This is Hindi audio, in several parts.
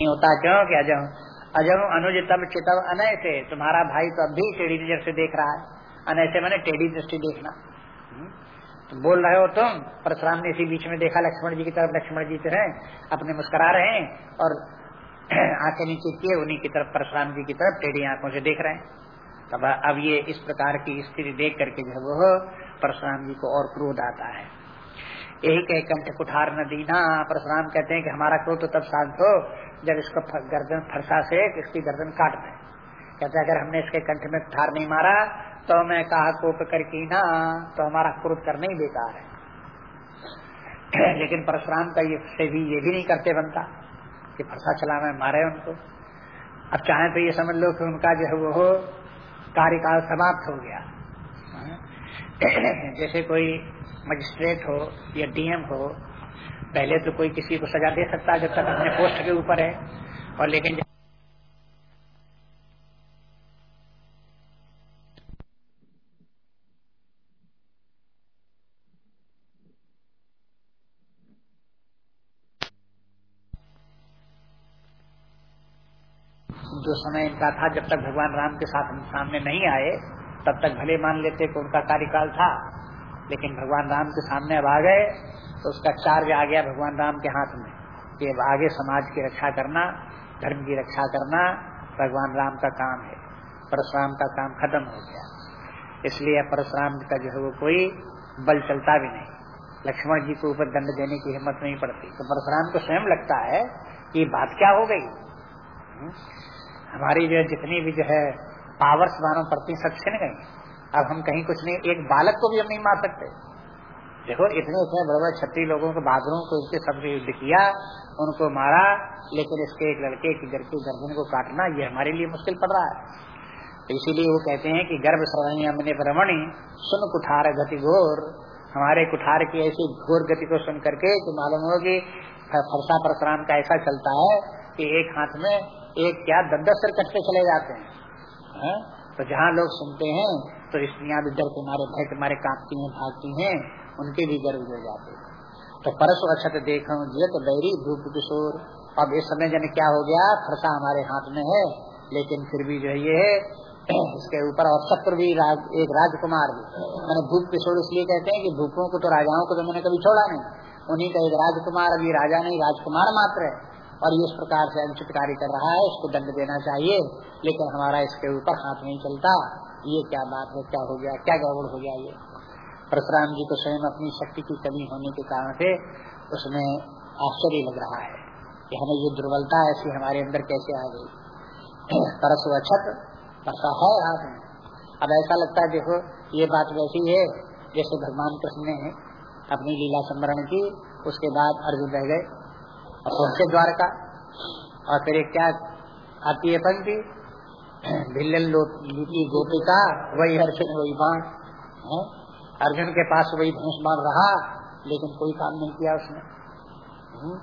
नहीं होता। क्यों क्या अजम अजम अनुज, तब चितव अनय से तुम्हारा भाई तो अब भी टेढ़ी नज़र से देख रहा है। अनय से मैंने टेढ़ी दृष्टि देखना। हम्म? तो बोल रहे हो तुम, परशुराम ने इसी बीच में देखा, लक्ष्मण जी की तरफ़, लक्ष्मण जी तो है, अपने मुस्कुरा रहे हैं और आँखें नीचे किए, उन्हीं की तरफ़, परशुराम जी की तरफ़ टेढ़ी आँखों से देख रहे हैं। तब अब ये इस प्रकार की स्थिति देख करके जो वो परशुराम जी को और क्रोध आता है। यही कह कंठ कुठार न दीना परशुराम कहते हैं कि हमारा क्रोध तो तब शांत हो जब इसको गर्दन फरसा से इसकी गर्दन काट दें। कहते अगर हमने इसके कंठ में कुठार नहीं मारा तो मैं कहा कोप कर की ना तो हमारा क्रोध करना ही बेकार है। लेकिन परशुराम का ये से भी ये भी नहीं करते बनता कि फरसा चला में मारे उनको। अब चाहे तो ये समझ लो कि उनका जो है वो कार्यकाल समाप्त हो गया। जैसे कोई मजिस्ट्रेट हो या डीएम हो पहले तो कोई किसी को सजा दे सकता है जब तक अपने पोस्ट के ऊपर है। और लेकिन जो समय इनका था, जब तक भगवान राम के साथ हम सामने नहीं आए, तब तक भले मान लेते कि उनका कार्यकाल था। लेकिन भगवान राम के सामने अब आ गए तो उसका चार्ज आ गया भगवान राम के हाथ में। कि अब आगे समाज की रक्षा करना, धर्म की रक्षा करना, भगवान राम का काम है। परशुराम का काम खत्म हो गया। इसलिए परशुराम का जो है वो कोई बल चलता भी नहीं। लक्ष्मण जी को ऊपर दंड देने की हिम्मत नहीं पड़ती। तो परशुराम को स्वयं लगता है कि बात क्या हो गई? हम्म? हमारी जो जितनी भी जो है पावर्स मानो पड़ती सब छिन गई अब हम कहीं कुछ नहीं, एक बालक को भी हम नहीं मार सकते। देखो, इतने इतने बड़े बड़े छत्तीस लोगों के बहादुरों को इसके सबसे युद्ध किया, उनको मारा, लेकिन इसके एक लड़के की की गर्दन को काटना, ये हमारे लिए मुश्किल पड़ रहा है। तो इसीलिए वो कहते हैं कि गर्भ अमने रमणी सुन कुठार गति घोर। हमारे कुठार की ऐसी घोर गति को सुन करके तो मालूम हो कि फरसा परशुराम का ऐसा चलता है कि एक हाथ में एक क्या, दस दस सिर कटते चले जाते हैं। है? तो जहाँ लोग सुनते हैं तो स्त्रियाँ भी डर के मारे भय के मारे कांपती हैं भागती हैं उनके भी गर्व हो जाते तो परस अक्षत देखो जियत बैरी धूप किशोर अब इस समय जन क्या हो गया? फरसा हमारे हाथ में है लेकिन फिर भी जो ये है इसके ऊपर और शत्रु भी राज, एक राजकुमार भी। मैंने भूप किशोर इसलिए कहते हैं कि भूपों को तो राजाओं को तो मैंने कभी छोड़ा नहीं। उन्हीं का एक राजकुमार अभी राजा नहीं राजकुमार मात्र है। और ये इस प्रकार से अनुचित कार्य कर रहा है, इसको दंड देना चाहिए, लेकिन हमारा इसके ऊपर हाथ नहीं चलता। ये क्या बात है, क्या हो गया, क्या गड़बड़ हो गया ये? परशुराम जी को स्वयं अपनी शक्ति की कमी होने के कारण से उसमें आश्चर्य लग रहा है कि हमें ये दुर्बलता ऐसी हमारे अंदर कैसे आ गई। परस अछत परसा है हाथ में। अब ऐसा लगता है, देखो, ये बात वैसी है, जैसे भगवान कृष्ण ने अपनी लीला संवरण की, उसके बाद अर्जुन रह गए। और पहुँचे द्वारका। और फिर क्या आती है पंक्ति? भिल्लन लूटी गोपिका, वही अर्जुन, वही बाण अर्जुन के पास वही धनुष बाण रहा, लेकिन कोई काम नहीं किया उसने। हम्म।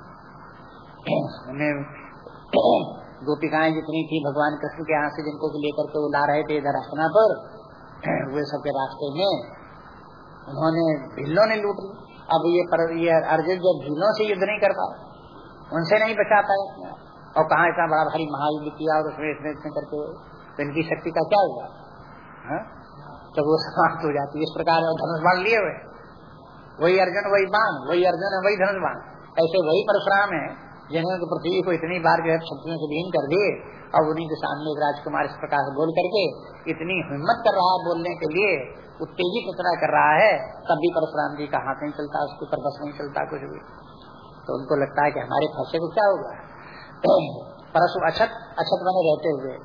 गोपिकाएँ जितनी थी, भगवान कृष्ण के यहाँ से जिनको लेकर के वो ला रहे थे इधर हसना पर, वे सबके रास्ते में उन्होंने भीलों ने लूट ली। अब ये पर, ये अर्जुन जब भीलों से युद्ध नहीं कर पाए उनसे नहीं बचा पाए और कहा इतना बड़ा भारी महायुद्ध किया और उसमें इतने इतने करके तो इनकी शक्ति का क्या हुआ? तो वो समाप्त हो जाती है। इस प्रकार धनुष बाण लिए हुए। वही अर्जुन, वही बाण, वही अर्जुन है वही धनुष बाण ऐसे वही परशुराम है, जिन्होंने तो पृथ्वी को इतनी बार जो है शक्तियों से लीन कर दिए, और उन्हीं के सामने राजकुमार इस प्रकार बोल करके इतनी हिम्मत कर रहा है बोलने के लिए, उत्तेजित इतना कर रहा है, तब भी परशुराम जी का हाथ नहीं चलता, उसके ऊपर बस नहीं चलता, कुछ भी। तो उनको लगता है कि हमारे फंसे को क्या होगा? परसु अछत अछत बने रहते हुए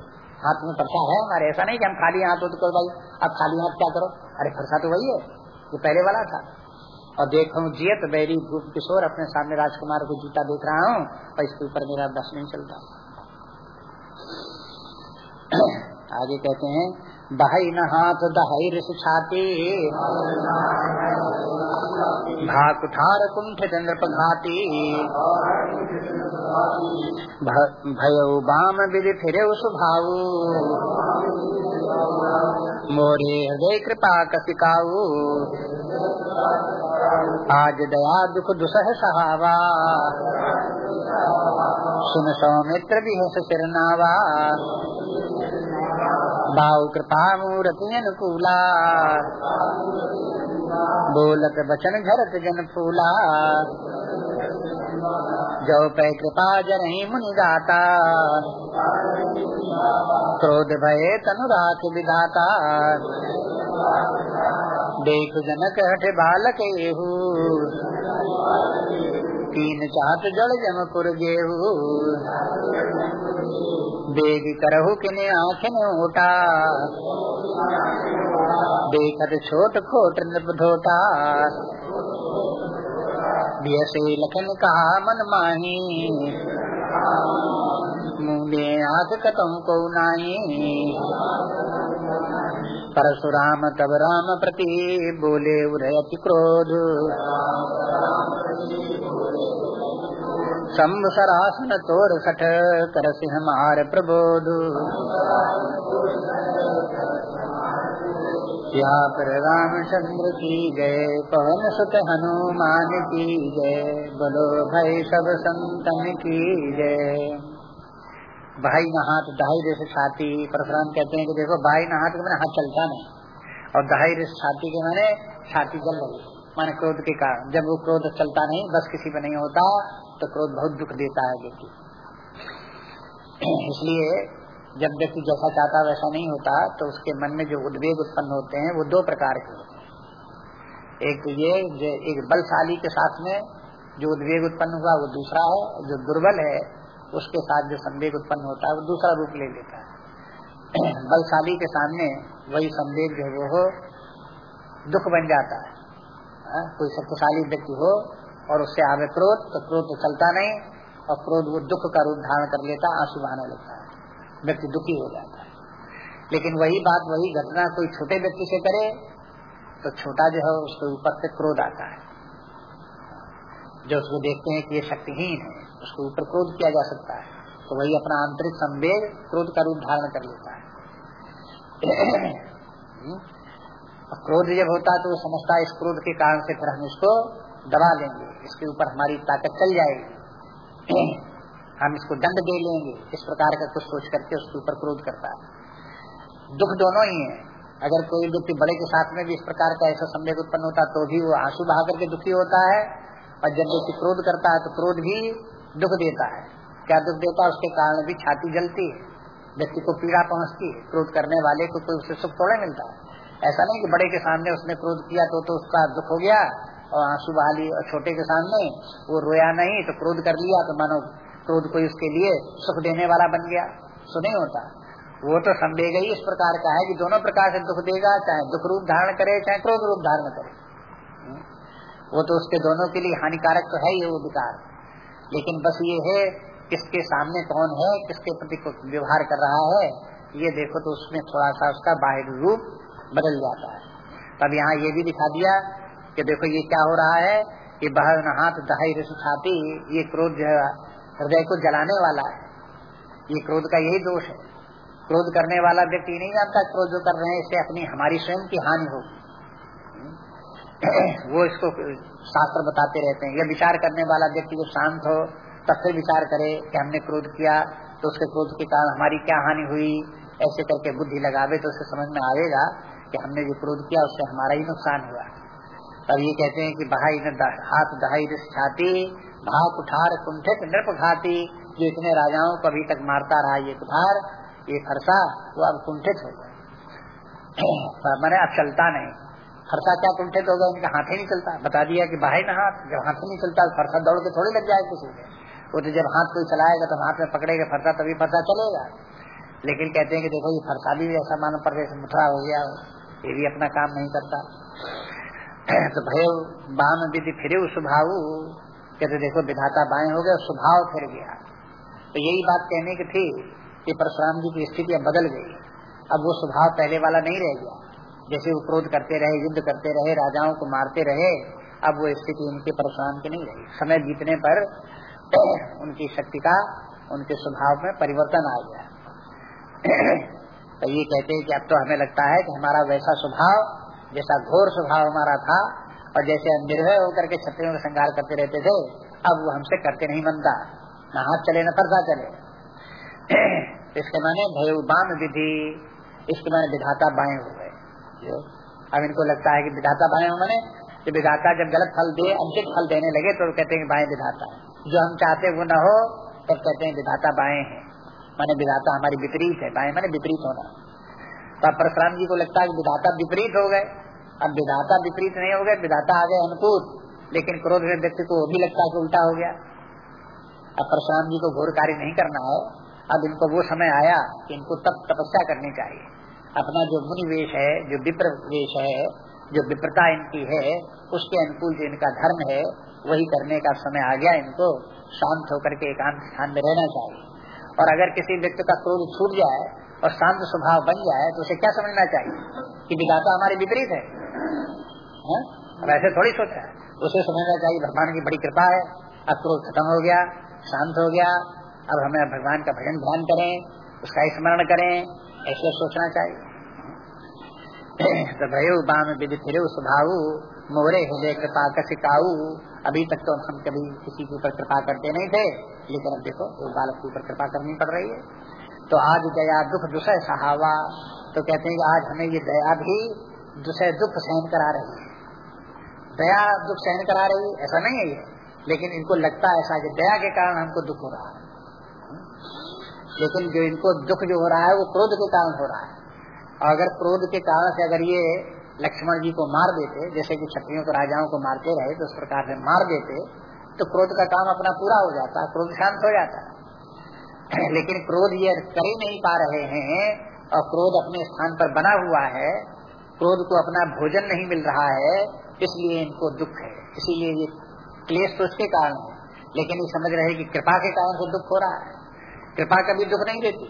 हाथ में फरसा है हमारे, ऐसा नहीं कि हम खाली हाथ हो तो भाई अब खाली हाथ क्या करो? अरे फरसा तो वही है जो पहले वाला था। और देखो जियत बैरी भूप किशोर अपने सामने राजकुमार को जूता देख रहा हूँ और इसके ऊपर मेरा बस नहीं चलता। आगे कहते हैं बहाई न हाथ दहाई रिस छाती। भा कुंठ चंद्र पघाती भय बाम विधि फिरे सुभाव। मोरे हृदय कृपा कसिकाऊ आज दया दुख दुसह सहावा। सुन सौमित्र भी हस सिरनावा। बाऊ कृपा मूर्ति अनुकूला बोलत बचन झरत जन फूला। जो पे कृपा जन मुनि गाता क्रोध भय तनु राख विधाता। देख जनक हठ बालक एहू। तीन चाहत जड़ जमपुर गेहू बेग करहु किने आँखिन ओटा देखत छोट खोट नृप से लखन कहा मन माही। मुंगे आँख कतम को नाही। परशुराम तब राम प्रति बोले उदयति क्रोध। शंभ सरासन तोड़ सठ कर सिंह मार प्रबोध। या पर रामचंद्र की जय, पवन सुत हनुमान की जय, बोलो भाई सब संतन की जय। भाई नहात दहाई जैसे छाती, परशुराम कहते हैं कि देखो, भाई नहात के मैंने हाथ चलता नहीं। और दहाई जैसे छाती के मैंने छाती जल रही माने क्रोध के कारण, जब वो क्रोध चलता नहीं, बस किसी पे नहीं होता तो क्रोध बहुत दुख देता है व्यक्ति। इसलिए, जब व्यक्ति जैसा चाहता वैसा नहीं होता तो उसके मन में जो उद्वेग उत्पन्न होते हैं, वो दो प्रकार के होते हैं। एक तो ये एक बलशाली के साथ में जो उद्वेग उत्पन्न हुआ, वो दूसरा है, जो दुर्बल है उसके साथ जो संवेग उत्पन्न होता है वो दूसरा रूप ले लेता है। बलशाली के सामने वही संवेग जो है वो दुख बन जाता है। आ, हाँ, कोई शक्तिशाली व्यक्ति हो और उससे आवे क्रोध तो क्रोध तो चलता नहीं और क्रोध वो दुख का रूप धारण कर लेता आँसू बहाने लगता है। व्यक्ति दुखी हो जाता है। लेकिन वही बात वही घटना कोई छोटे व्यक्ति से करे तो छोटा जो है उसके ऊपर से क्रोध आता है। जो उसको देखते हैं कि ये शक्तिहीन है। उसके ऊपर क्रोध किया जा सकता है। तो वही अपना आंतरिक संवेद क्रोध का रूप धारण कर लेता है। क्रोध जब होता है तो वो समझता है इस क्रोध के कारण से फिर हम इसको दबा लेंगे। इसके ऊपर हमारी ताकत चल जाएगी। हम इसको दंड दे लेंगे। इस प्रकार का कुछ सोच करके उसके ऊपर क्रोध करता है। दुख दोनों ही है। अगर कोई व्यक्ति बड़े के साथ में भी इस प्रकार का ऐसा संवेद उत्पन्न होता तो भी वो आँसू बहा करके दुखी होता है। और जब व्यक्ति क्रोध करता है तो क्रोध भी दुख देता है। क्या दुख देता है? उसके कारण भी छाती जलती है। व्यक्ति को पीड़ा पहुँचती है। क्रोध करने वाले को कोई उससे सुख थोड़ा मिलता है। ऐसा नहीं कि बड़े के सामने उसने क्रोध किया तो तो उसका दुख हो गया और आँसू बहा ली और छोटे के सामने वो रोया नहीं तो क्रोध कर लिया तो मानो क्रोध कोई उसके लिए सुख देने वाला बन गया। सो नहीं होता। वो तो संवेग ही इस प्रकार का है कि दोनों प्रकार से दुख देगा, चाहे दुख रूप धारण करे, चाहे क्रोध रूप धारण करे। हम्म। वो तो उसके दोनों के लिए हानिकारक तो है ही वो विकार। लेकिन बस ये है, किसके सामने कौन है, किसके प्रति व्यवहार कर रहा है, ये देखो तो उसमें थोड़ा सा उसका बाहर रूप बदल जाता है। तब यहाँ ये भी दिखा दिया कि देखो ये क्या हो रहा है, कि बहर हाथ दहाई रस छाती, ये क्रोध जो है, हृदय को जलाने वाला है। ये क्रोध का यही दोष है। क्रोध करने वाला व्यक्ति नहीं जानता, क्रोध जो कर रहे हैं इससे अपनी, हमारी स्वयं की हानि होगी। वो इसको शास्त्र बताते रहते हैं। यह विचार करने वाला व्यक्ति जो शांत हो, तब फिर विचार करे कि हमने क्रोध किया तो उसके क्रोध के कारण हमारी क्या हानि हुई? ऐसे करके बुद्धि लगावे तो उसे समझ में आएगा कि हमने जो क्रोध किया, उससे हमारा ही नुकसान हुआ। तब ये कहते हैं कि बहाई हाथ दहाई छाती भाव कुठार कुंठित नृप घाती। जो इतने राजाओं को अभी तक मारता रहा ये कुठार ये फरसा वो अब कुंठित हो गया मैंने अब चलता नहीं। फरसा क्या हो गया इनका हाथ ही नहीं चलता। बता दिया कि बाहर ना हाथ, जब हाथ नहीं चलता, फरसा दौड़ के थोड़ी लग जाए किसी वो तो जब हाथ कोई चलाएगा तो हाथ में पकड़ेगा फरसा, तभी फरसा चलेगा। लेकिन कहते हैं कि देखो, ये फरसा भी ऐसा मानो पर मुठरा हो गया, ये भी अपना काम नहीं करता। तो भय बाम विधि फिर स्वभाव कहते देखो, विधाता बाएँ हो गया स्वभाव फिर गया। तो यही बात कहने की थी कि परशुराम जी की स्थिति बदल गई। अब वो स्वभाव पहले वाला नहीं रह गया। जैसे वो क्रोध करते रहे, युद्ध करते रहे, राजाओं को मारते रहे, अब वो स्थिति उनके परेशान की नहीं रही। समय बीतने पर उनकी शक्ति का, उनके स्वभाव में परिवर्तन आ गया। तो ये कहते हैं कि अब तो हमें लगता है कि हमारा वैसा स्वभाव, जैसा घोर स्वभाव हमारा था, और जैसे हम निर्भय होकर के क्षत्रियों का श्रृंगार करते रहते थे, अब वो हमसे करते नहीं बनता। न हाथ चले, न परसा चले। इसके माने भय बाम विधि, इसके माने विधाता बाएँ हो गए अब इनको लगता है कि विधाता हो मैंने कि विधाता जब गलत फल दे अंतिम फल देने लगे तो कहते हैं बाएँ विधाता। है जो हम चाहते वो न हो, तब तो कहते हैं विधाता बाएँ है। माने विधाता हमारी विपरीत है, बाएँ माने विपरीत होना। तो परशुराम जी को लगता है कि विधाता विपरीत हो गए। अब विधाता विपरीत नहीं हो गए, विधाता आ गए अनुकूल। लेकिन क्रोध व्यक्ति को भी लगता है उल्टा हो गया। अब परशुराम जी को घोर कार्य नहीं करना है। अब इनको वो समय आया कि इनको तब तपस्या करनी चाहिए। अपना जो मुनि वेश है, जो विप्र वेश है, जो विप्रता इनकी है, उसके अनुकूल जो इनका धर्म है, वही करने का समय आ गया इनको, शांत होकर के एकांत स्थान में रहना चाहिए। और अगर किसी व्यक्ति का क्रोध छूट जाए और शांत स्वभाव बन जाए तो उसे क्या समझना चाहिए? कि विधाता हमारे विपरीत है। हाँ? अब ऐसे थोड़ी सोचा है। उसे समझना चाहिए, भगवान की बड़ी कृपा है। अब क्रोध खत्म हो गया, शांत हो गया। अब हमें भगवान का भजन ध्यान करें, उसका स्मरण करें। ऐसे सोचना चाहिए। तो भयो बाम विधि फिर स्वभाव, मोरे हृदय कृपा कसिकाऊ अभी तक तो हम कभी किसी के ऊपर कृपा करते नहीं थे, लेकिन अब देखो, एक बालक के ऊपर कृपा करनी पड़ रही है। तो आज दया, दुख, दुसह सहावा। तो कहते हैं कि आज हमें ये दया भी दुसह दुख सहन करा रही है। दया, दुख सहन करा रही है, ऐसा नहीं है ये। लेकिन इनको लगता है ऐसा कि दया के कारण हमको दुख हो रहा है। लेकिन जो इनको दुख जो हो रहा है, वो क्रोध के कारण हो रहा है। और अगर क्रोध के कारण से अगर ये लक्ष्मण जी को मार देते, जैसे कि क्षत्रियों को, राजाओं को मारते रहे तो उस प्रकार से मार देते तो क्रोध का काम अपना पूरा हो जाता, क्रोध शांत हो जाता। लेकिन क्रोध ये कर ही नहीं पा रहे हैं, और क्रोध अपने स्थान पर बना हुआ है, क्रोध को अपना भोजन नहीं मिल रहा है, इसलिए इनको दुख है। इसीलिए ये क्लेश तो उसके कारण है। लेकिन ये समझ रहे कि कृपा के कारण से दुख हो रहा है। कृपा कभी दुख नहीं देती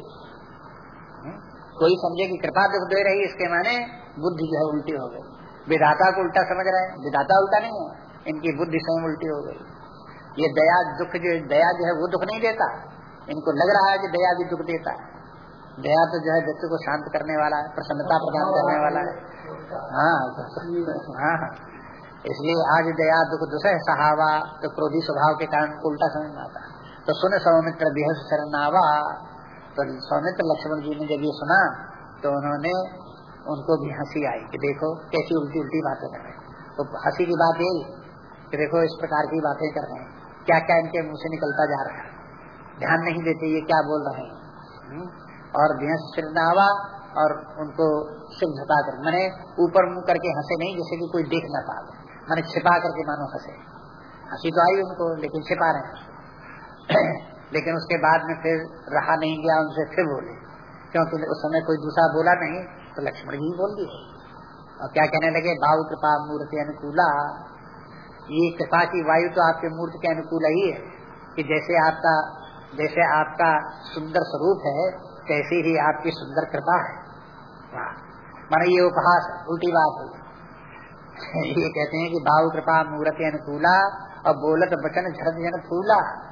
हम्म? कोई समझे कि कृपा दुख दे रही इसके माने बुद्धि जो है उल्टी हो गई। विधाता को उल्टा समझ रहे हैं। विधाता उल्टा नहीं है, इनकी बुद्धि स्वयं उल्टी हो गई। ये दया, दुख जो, दया जो है वो दुख नहीं देता। इनको लग रहा है कि दया भी दुख देता। है दया तो जो है व्यक्ति को शांत करने वाला है, प्रसन्नता प्रदान करने वाला है। हाँ हाँ हाँ। इसलिए आज दया, दुख, दुसह, सहावा तो क्रोधी स्वभाव के कारण उल्टा समझ में आता तो सुने सौमित्र बेहस शरणावा। तो सौमित्र लक्ष्मण जी ने जब ये सुना तो उन्होंने उनको भी हँसी आई कि देखो कैसी उल्टी उल्टी बातें कर रहे हैं। तो हँसी की बात यही कि देखो इस प्रकार की बातें कर रहे हैं। क्या क्या इनके मुँह से निकलता जा रहा है? ध्यान नहीं देते ये क्या बोल रहे हैं। हम्म? और बेहस शरणावा और उनको सिर झुका कर, मैंने ऊपर मुँह करके हंसे नहीं, जैसे कि कोई देख न पा मैंने छिपा करके मानो हंसे। हँसी तो आई उनको, लेकिन छिपा रहे लेकिन उसके बाद में फिर रहा नहीं गया, उनसे फिर बोले। क्योंकि उस समय कोई दूसरा बोला नहीं तो लक्ष्मण जी बोल दिए। और क्या कहने लगे? भाव कृपा मूर्ति अनुकूला। ये कृपा की वायु तो आपके मूर्ति के अनुकूल ही है, कि जैसे आपका जैसे आपका सुंदर स्वरूप है कैसी ही आपकी सुंदर कृपा है। माना ये उपहास उल्टी बात है। ये कहते हैं कि भाव कृपा मूर्ति अनुकूला, और बोलत बचन झरत जन फूला।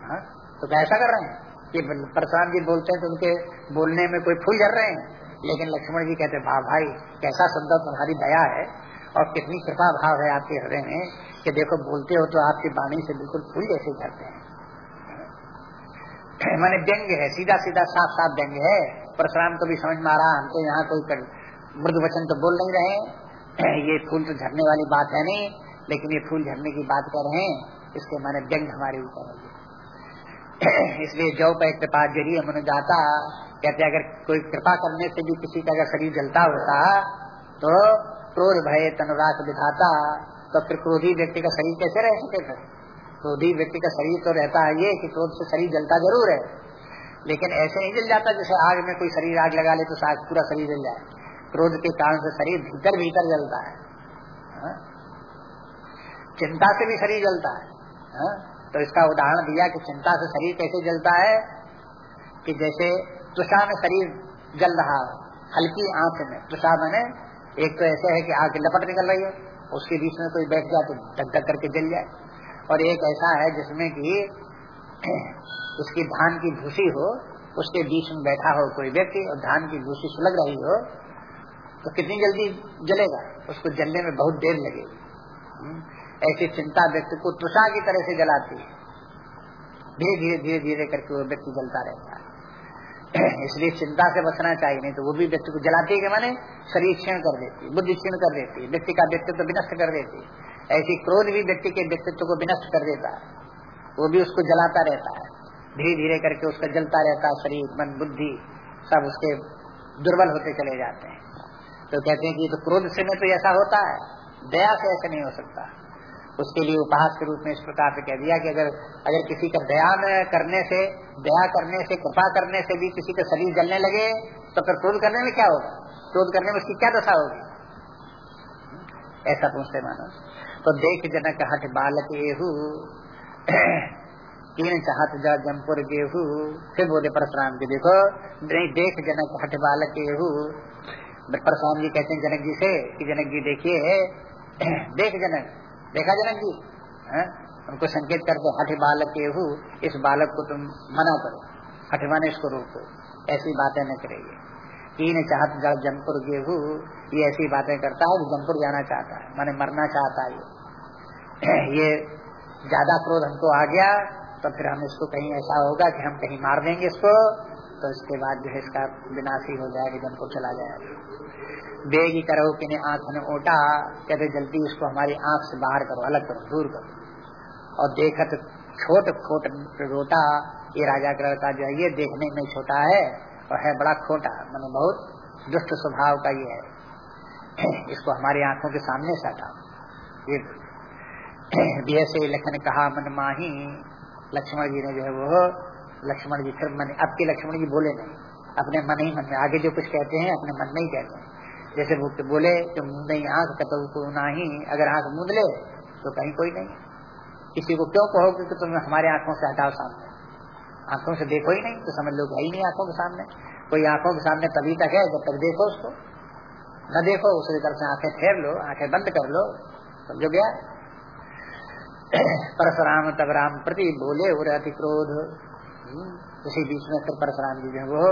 हाँ? तो कैसा कर रहे हैं? कि प्रसाद जी बोलते हैं तो उनके बोलने में कोई फूल झर रहे हैं? लेकिन लक्ष्मण जी कहते भा भाई, कैसा सुंदर तुम्हारी दया है और कितनी कृपा भाव है आपके हृदय में कि देखो, बोलते हो तो आपकी वाणी से बिल्कुल फूल जैसे झरते हैं। मैंने व्यंग है सीधा सीधा साफ़ साफ़ व्यंग है। परशुराम को भी समझ में आ रहा हम तो यहाँ कोई मृद वचन तो बोल नहीं रहे ये फूल तो झरने वाली बात है नहीं, लेकिन ये फूल झरने की बात कर रहे हैं। इसके माने व्यंग हमारे ऊपर है। इसलिए जो पे कृपा ज़रिए मन जाता, कहते, अगर कोई कृपा करने से भी किसी का अगर शरीर जलता होता तो क्रोध भय तनुराग विधाता तो फिर क्रोधी व्यक्ति का शरीर कैसे रह सके फिर? क्रोधी व्यक्ति का शरीर तो रहता है ये कि क्रोध से शरीर जलता ज़रूर है। लेकिन ऐसे नहीं जल जाता जैसे आग में कोई शरीर आग लगा ले तो पूरा शरीर जल जाए। क्रोध के कारण से शरीर भीतर भीतर जलता है? चिंता से भी शरीर जलता है। हा? तो इसका उदाहरण दिया कि चिंता से शरीर कैसे जलता है कि जैसे तुषा में शरीर जल रहा है हल्की आँख में। तुषा मैंने एक तो ऐसे है कि आग लपट निकल रही है उसके बीच में कोई बैठ जाए तो धक धक करके जल जाए। और एक ऐसा है जिसमें कि उसकी धान की भूसी हो उसके बीच में बैठा हो कोई व्यक्ति और धान की भूसी सुलग रही हो तो कितनी जल्दी जलेगा? उसको जलने में बहुत देर लगेगी। हम्म, ऐसी चिंता व्यक्ति को तुषा की तरह से जलाती है। धीरे धीरे धीरे धीरे करके वो व्यक्ति जलता रहता है। इसलिए चिंता से बचना चाहिए, नहीं तो वो भी व्यक्ति को जलाती है कि माने शरीर क्षीण कर देती बुद्धि क्षीण कर देती है, व्यक्ति का व्यक्तित्व विनष्ट कर देती है। ऐसी क्रोध भी व्यक्ति के व्यक्तित्व को विनष्ट कर देता है। वो भी उसको जलाता रहता है। धीरे धीरे करके उसका जलता रहता है, शरीर, मन, बुद्धि सब उसके दुर्बल होते चले जाते हैं। तो कहते हैं कि तो क्रोध से में तो ऐसा होता है। दया से ऐसा नहीं हो सकता। उसके लिए उपहास के रूप में इस प्रकार से कह दिया कि अगर अगर किसी का दया करने से दया करने से, कृपा करने से भी किसी का शरीर जलने लगे तो फिर क्रोध करने में क्या होगा? क्रोध करने में उसकी क्या दशा होगी? ऐसा पूछते मानो तो देख जनक हट बालक एहू तीन चाहत जा जमपुर गेहू फिर बोले परशुराम जी, देखो, नहीं, देख जनक हट बालक एहू परशुराम जी कहते हैं, जनक जी से, कि जनक जी देखिए, देख जनक देखा जनक जी? है? उनको संकेत कर दो, हठ बालक केहू इस बालक को तुम मना करो। हठवाने इसको रोको। ऐसी बातें न करेगी तीन चाहत जब जमपुर गेहू ये ऐसी बातें करता है जमपुर जाना चाहता है, माने मरना चाहता है ये ज़्यादा क्रोध हमको आ गया तो फिर हम इसको कहीं ऐसा होगा कि हम कहीं मार देंगे इसको। तो इसके बाद जो है इसका विनाश ही हो जाएगा जमपुर चला जाएगा। बेगी करो कि आँख ने ओटा, कहते जल्दी उसको हमारी आँख से बाहर करो, अलग करो, दूर करो। और देखत छोट, खोट रोटा, ये राजा का लड़का जो है, ये देखने में छोटा है, और है बड़ा खोटा, मैंने बहुत दुष्ट स्वभाव का ये है। इसको हमारी आँखों के सामने से हटाओ। ये से लखन कहा, मन माही, लक्ष्मण जी ने जो है वो लक्ष्मण जी, फिर मन अब के लक्ष्मण जी बोले नहीं। अपने मन ही मन में, आगे जो कुछ कहते हैं, अपने मन में ही कहते हैं। जैसे भूख बोले कि नहीं आँख कतो को ही, अगर आँख मूंद ले तो कहीं कोई नहीं। किसी को क्यों कहोगे कि तुम हमारे आँखों से हटाओ सामने? आँखों से देखो ही नहीं तो समझ लो भाई नहीं आँखों के सामने। कोई आँखों के सामने तभी तक है, जब तक देखो उसको। न देखो, उसकी तरफ़ से आँखें फेर लो, आँखें बंद कर लो, समझो गया परशुराम तब राम प्रति बोले और अति क्रोध। उसी बीच में फिर परशुराम जी जो वो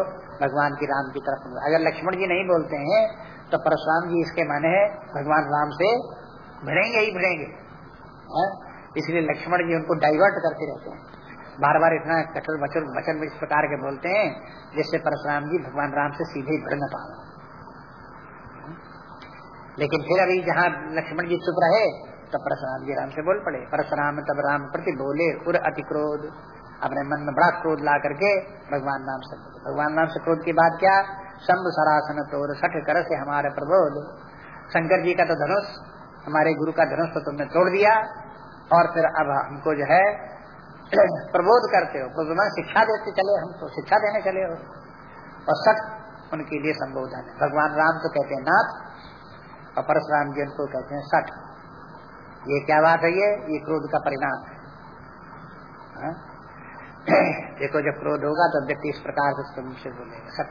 भगवान की राम की तरफ़ अगर लक्ष्मण जी नहीं बोलते हैं तो परशुराम जी इसके माने है, भगवान राम से भिड़ेंगे ही भिड़ेंगे। इसलिए लक्ष्मण जी उनको डाइवर्ट करते रहते हैं। बार बार इतना कठोर वचन वचन इस प्रकार के बोलते हैं, जिससे परशुराम जी भगवान राम से सीधे भिड़ न पा लेकिन फिर अभी जहाँ लक्ष्मण जी चुप रहे तो परशुराम जी राम से बोल पड़े, परशुराम, तब राम प्रति बोले, उर अति क्रोध। अपने मन में बड़ा क्रोध ला करके भगवान नाम से भगवान नाम से क्रोध की बात क्या? शंभ सरासन तोर सठ कर से हमारे प्रबोध। शंकर जी का तो धनुष, हमारे गुरु का धनुष तो तुमने तोड़ दिया। और फिर अब हमको जो है प्रबोध करते हो। तो शिक्षा देते चले हम तो शिक्षा देने चले हो। और सठ उनके लिए संबोधन है। भगवान राम तो कहते हैं नाथ, और परशुराम जी उनको कहते हैं सठ। ये क्या बात है ये? ये क्रोध का परिणाम है। हाँ? देखो जब क्रोध होगा तो व्यक्ति इस प्रकार से उसको मुझसे बोलेगा। सठ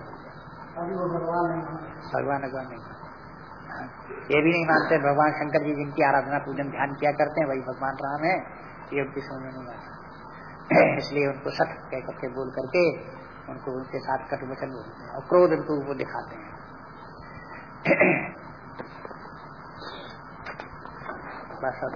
भगवान भगवान नहीं। ये भी नहीं मानते भगवान शंकर जी जिनकी आराधना पूजन ध्यान किया करते हैं वही भगवान राम है ये उनकी समझ में नहीं आता। इसलिए उनको सत कह करके बोल करके उनको उनके साथ कट वचन बोलते हैं और क्रोध उनको वो दिखाते हैं। बस अब।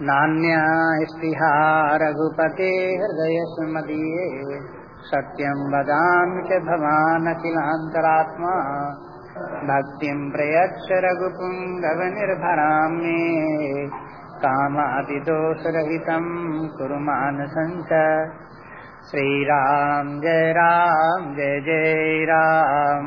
नान्या रघुपते हृदय स्मदीये सत्यं वदामि च भवानखिलान्तरात्मा। भक्तिं प्रयच्छ रघुपुङ्गवनिर्भरां मे कामादिदोषरहितं कुरु मानसञ्च श्रीराम जय राम जय जय राम।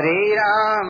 श्री राम